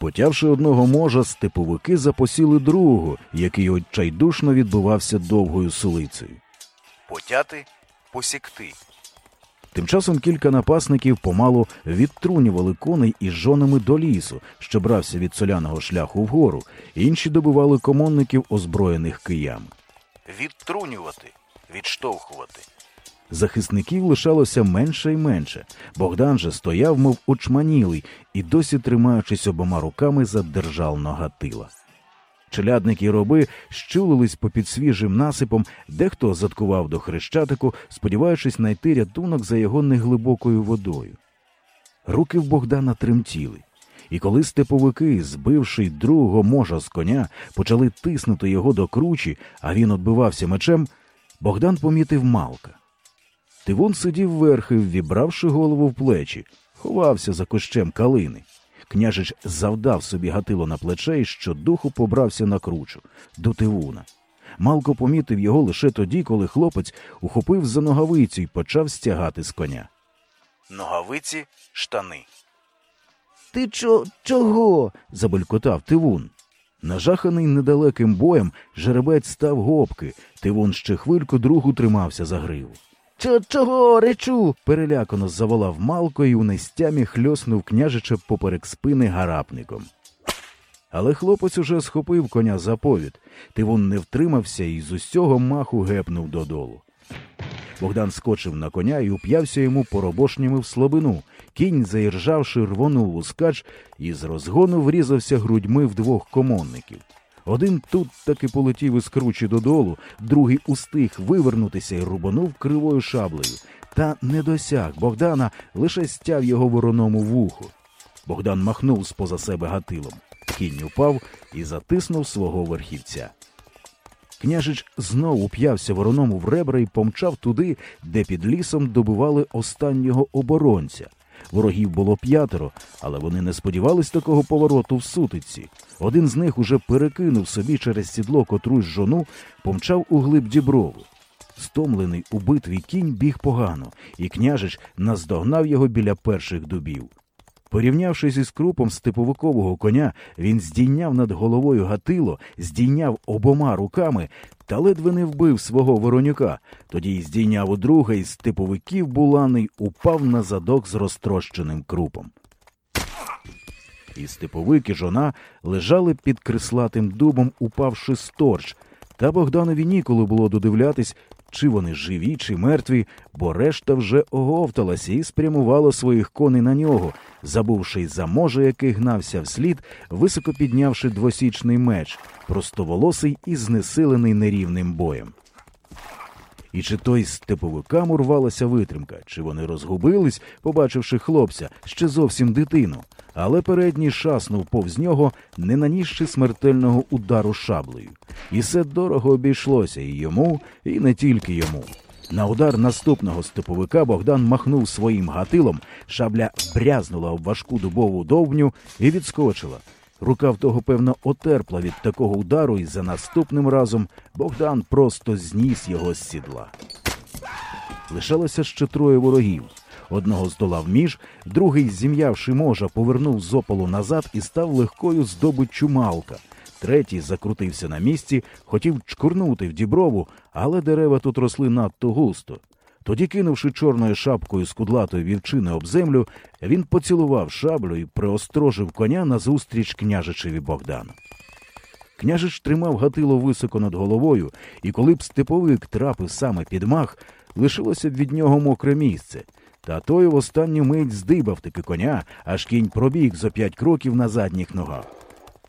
Потявши одного можа, степовики запосіли другого, який отчайдушно відбувався довгою сулицею. Потяти, посікти. Тим часом кілька напасників помалу відтрунювали коней із жонами до лісу, що брався від соляного шляху вгору, інші добивали комонників, озброєних киями. Відтрунювати, відштовхувати. Захисників лишалося менше й менше. Богдан же стояв, мов очманілий, і досі тримаючись обома руками за держал ногатила. Челядники роби щулились попід свіжим насипом, дехто заткував до хрещатику, сподіваючись знайти рятунок за його неглибокою водою. Руки в Богдана тремтіли, і коли степовики, збивши другого можа з коня, почали тиснути його до кручі, а він отбивався мечем, Богдан помітив Малка. Тивун сидів верхи, ввібравши голову в плечі, ховався за кущем калини. Княжич завдав собі гатило на плече і щодуху побрався на кручу до Тивуна. Малко помітив його лише тоді, коли хлопець ухопив за ногавицю і почав стягати з коня. Ногавиці, штани. Ти чо чого? забелькотав Тивун. Нажаханий недалеким боєм, жеребець став гопки. Тивун ще хвильку другу тримався за гриву. Чо чого речу? перелякано заволав Малко і у нестямі хльоснув княжича поперек спини гарапником. Але хлопець уже схопив коня за повід. Тивун не втримався і з усього маху гепнув додолу. Богдан скочив на коня і уп'явся йому поробошнями в слабину. Кінь, заіржавши, рвонув у скач і з розгону врізався грудьми в двох комонників. Один тут таки полетів із кручі додолу, другий устиг вивернутися і рубанув кривою шаблею. Та не досяг Богдана, лише стяв його вороному вуху. Богдан махнув споза себе гатилом. Кінь упав і затиснув свого верхівця. Княжич знов уп'явся вороному в ребра і помчав туди, де під лісом добивали останнього оборонця. Ворогів було п'ятеро, але вони не сподівались такого повороту в сутиці. Один з них уже перекинув собі через сідло котрусь жону, помчав у глиб діброву. Стомлений у битві кінь біг погано, і княжич наздогнав його біля перших дубів. Порівнявшись із крупом степовикового коня, він здійняв над головою гатило, здійняв обома руками та ледве не вбив свого воронюка. Тоді здійняв у друга із степовиків буланий упав на задок з розтрощеним крупом. І степовик і жона лежали під крислатим дубом, упавши сторч, та Богданові ніколи було додивлятись, чи вони живі, чи мертві, бо решта вже оговталася і спрямувала своїх коней на нього, забувши за може, який гнався вслід, високо піднявши двосічний меч, простоволосий і знесилений нерівним боєм. І чи той степовикам урвалася витримка, чи вони розгубились, побачивши хлопця, ще зовсім дитину, але передній шаснув повз нього, не нанісши смертельного удару шаблею. І все дорого обійшлося і йому, і не тільки йому. На удар наступного степовика Богдан махнув своїм гатилом, шабля брязнула об важку дубову довбню і відскочила. Рука в того, певно, отерпла від такого удару, і за наступним разом Богдан просто зніс його з сідла. Лишалося ще троє ворогів. Одного здолав між, другий, зім'явши можа, повернув з опалу назад і став легкою здобиччю малка. Третій закрутився на місці, хотів чкурнути в діброву, але дерева тут росли надто густо. Тоді, кинувши чорною шапкою з кудлатої вівчини об землю, він поцілував шаблю і приострожив коня назустріч княжичеві Богдану. Княжич тримав гатило високо над головою, і коли б степовик трапив саме під мах, лишилося б від нього мокре місце. Та той в останню мить здибав таки коня, аж кінь пробіг за п'ять кроків на задніх ногах.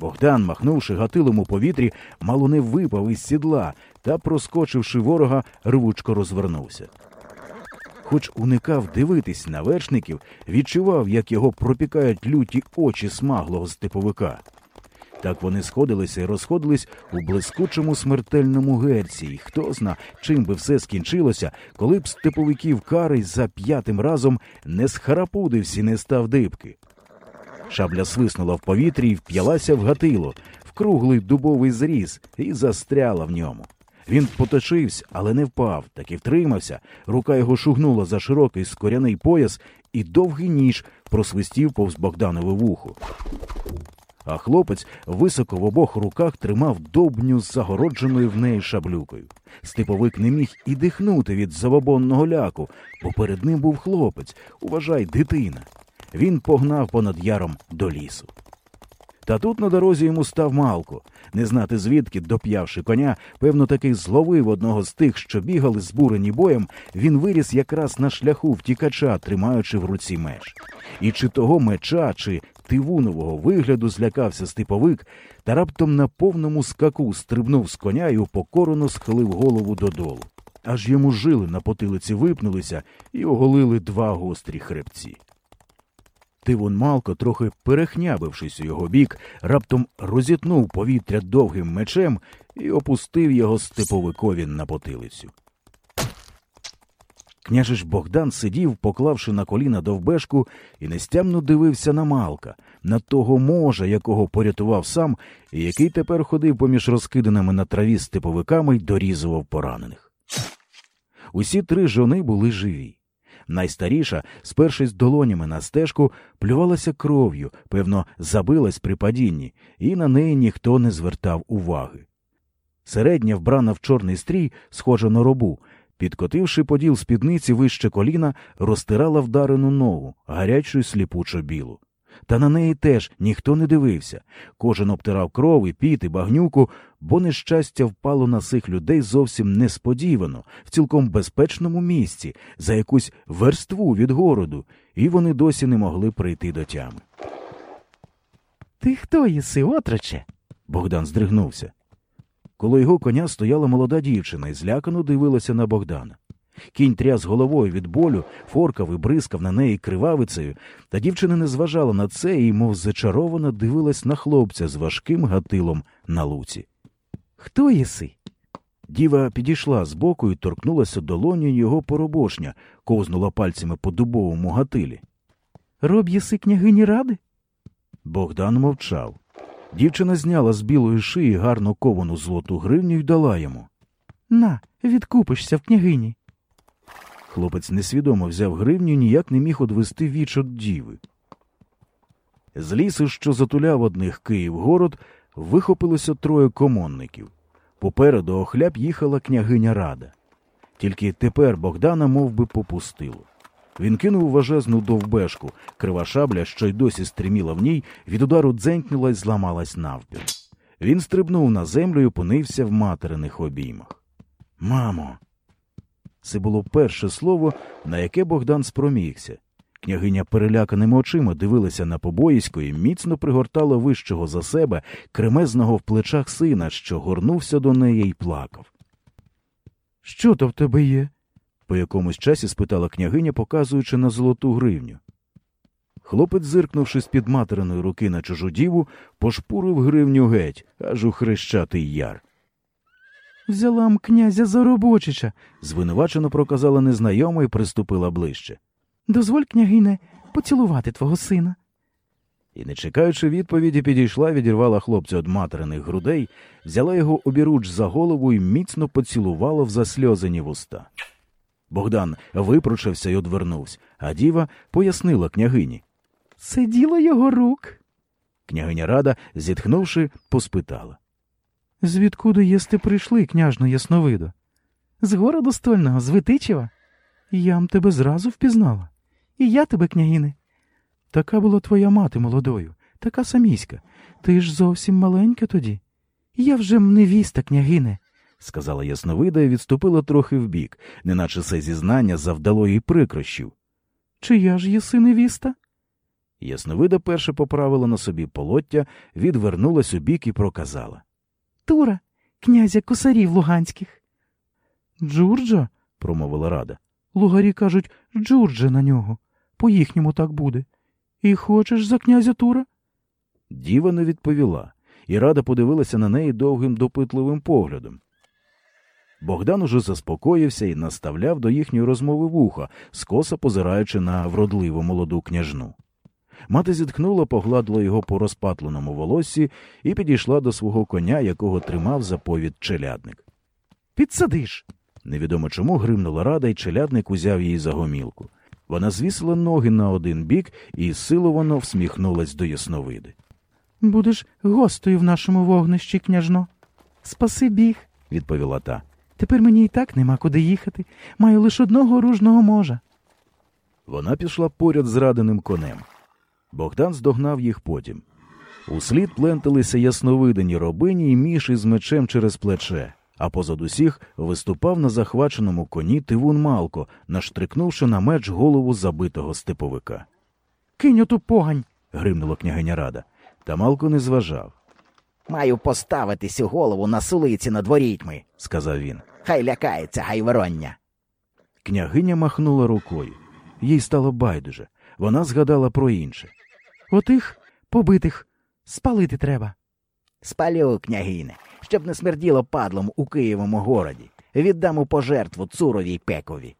Богдан, махнувши гатилом у повітрі, мало не випав із сідла та, проскочивши ворога, рвучко розвернувся. Хоч уникав дивитись на вершників, відчував, як його пропікають люті очі смаглого степовика. Так вони сходилися і розходились у блискучому смертельному герці, і хто зна, чим би все скінчилося, коли б степовиків карий за п'ятим разом не схарапудився і не став дибки. Шабля свиснула в повітрі і вп'ялася в гатило, в круглий дубовий зріз і застряла в ньому. Він поточився, але не впав, так і втримався. Рука його шугнула за широкий скоряний пояс, і довгий ніж просвистів повз Богданове вухо. А хлопець високо в обох руках тримав довбню з загородженою в неї шаблюкою. Степовик не міг і дихнути від завобонного ляку, бо перед ним був хлопець, уважай, дитина. Він погнав понад яром до лісу. Та тут на дорозі йому став Малко. Не знати звідки, доп'явши коня, певно, таки зловив одного з тих, що бігали, збурені боєм, він виріс якраз на шляху втікача, тримаючи в руці меч. І чи того меча, чи тивунового вигляду злякався степовик, та раптом на повному скаку стрибнув з коня і упокорено схилив голову додолу. Аж йому жили на потилиці випнулися і оголили два гострі хребці. Тивун Малко, трохи перехнябившись у його бік, раптом розітнув повітря довгим мечем і опустив його степовикові на потилицю. Княжич Богдан сидів, поклавши на коліна довбешку, і нестямно дивився на Малка, на того можа, якого порятував сам, і який тепер ходив поміж розкиданими на траві степовиками й дорізував поранених. Усі три жони були живі. Найстаріша, спершись долонями на стежку, плювалася кров'ю, певно, забилась при падінні, і на неї ніхто не звертав уваги. Середня, вбрана в чорний стрій, схожа на робу, підкотивши поділ спідниці вище коліна, розтирала вдарену ногу, гарячу й сліпучо білу. Та на неї теж ніхто не дивився. Кожен обтирав кров і піт і багнюку, бо нещастя впало на цих людей зовсім несподівано, в цілком безпечному місці, за якусь верству від городу, і вони досі не могли прийти до тями. Ти хто єси, отроче? Богдан здригнувся. Коло його коня стояла молода дівчина і злякано дивилася на Богдана. Кінь тряс головою від болю, форкав і бризкав на неї кривавицею, та дівчина не зважала на це і, мов зачарована, дивилась на хлопця з важким гатилом на луці. Хто єси? Діва підійшла збоку і торкнулася долоню його поробошня, ковзнула пальцями по дубовому гатилі. Роб єси княгині ради? Богдан мовчав. Дівчина зняла з білої шиї гарно ковану злоту гривню й дала йому. На, відкупишся в княгині. Хлопець несвідомо взяв гривню, ніяк не міг одвести віч від діви. З лісу, що затуляв одних Київ-город, вихопилося троє комонників. Попереду охляп їхала княгиня Рада. Тільки тепер Богдана мов би, попустило. Він кинув важезну довбешку, крива шабля, що й досі стриміла в ній, від удару дзенькнула й зламалась навпіл. Він стрибнув на землю і опинився в материних обіймах. Мамо. Це було перше слово, на яке Богдан спромігся. Княгиня переляканими очима дивилася на побоїсько і міцно пригортала вищого за себе кремезного в плечах сина, що горнувся до неї й плакав. Що то в тебе є? По якомусь часі спитала княгиня, показуючи на золоту гривню. Хлопець, зиркнувши з-під материної руки на чужу діву, пошпурив гривню геть, аж у хрещатий яр. Взяла м князя за робочича. Звинувачено проказала незнайома і приступила ближче. Дозволь, княгине, поцілувати твого сина. І, не чекаючи відповіді, підійшла, відірвала хлопця від материних грудей, взяла його обіруч за голову і міцно поцілувала в засльозані вуста. Богдан випручився й одвернувся, а діва пояснила княгині. Це діло його рук. Княгиня Рада, зітхнувши, поспитала. Звідкуди єсти прийшли, княжно Ясновидо? З городу стольного, з Витичева? Я м тебе зразу впізнала. І я тебе, княгине. Така була твоя мати молодою, така саміська. Ти ж зовсім маленька тоді. Я вже м невіста, княгине. Сказала Ясновида і відступила трохи вбік, неначе це зізнання завдало їй прикрощів. Чия ж єси невіста? Ясновида перше поправила на собі полоття, відвернулась у бік і проказала. Тура, князя косарів луганських. Джурджа, промовила рада. лугарі кажуть, Джурджа на нього. По їхньому так буде. І хочеш за князя Тура? Діва не відповіла, і рада подивилася на неї довгим допитливим поглядом. Богдан уже заспокоївся і наставляв до їхньої розмови вуха, скоса позираючи на вродливу молоду княжну. Мати зітхнула, погладила його по розпатленому волоссі і підійшла до свого коня, якого тримав за повід челядник. Підсадиш. Невідомо чому гримнула рада, і челядник узяв її за гомілку. Вона звісила ноги на один бік і силовано всміхнулась до ясновиди. Будеш гостею в нашому вогнищі, княжно. Спаси біг, відповіла та. Тепер мені і так нема куди їхати. Маю лише одного оружного можа. Вона пішла поряд з раденим конем. Богдан здогнав їх потім. Услід пленталися ясновидені робині і міш із мечем через плече, а позад усіх виступав на захваченому коні Тивун Малко, наштрикнувши на меч голову забитого степовика. Кинь оту погань. гримнула княгиня рада. Та Малко не зважав, Маю поставити сю голову на сулиці над ворітьми. сказав він. Хай лякається гайвороння. Княгиня махнула рукою. Їй стало байдуже. Вона згадала про інше. Отих побитих спалити треба. Спалю, княгине, щоб не смерділо падлом у Києвому городі. Віддам у пожертву цуровій пекові.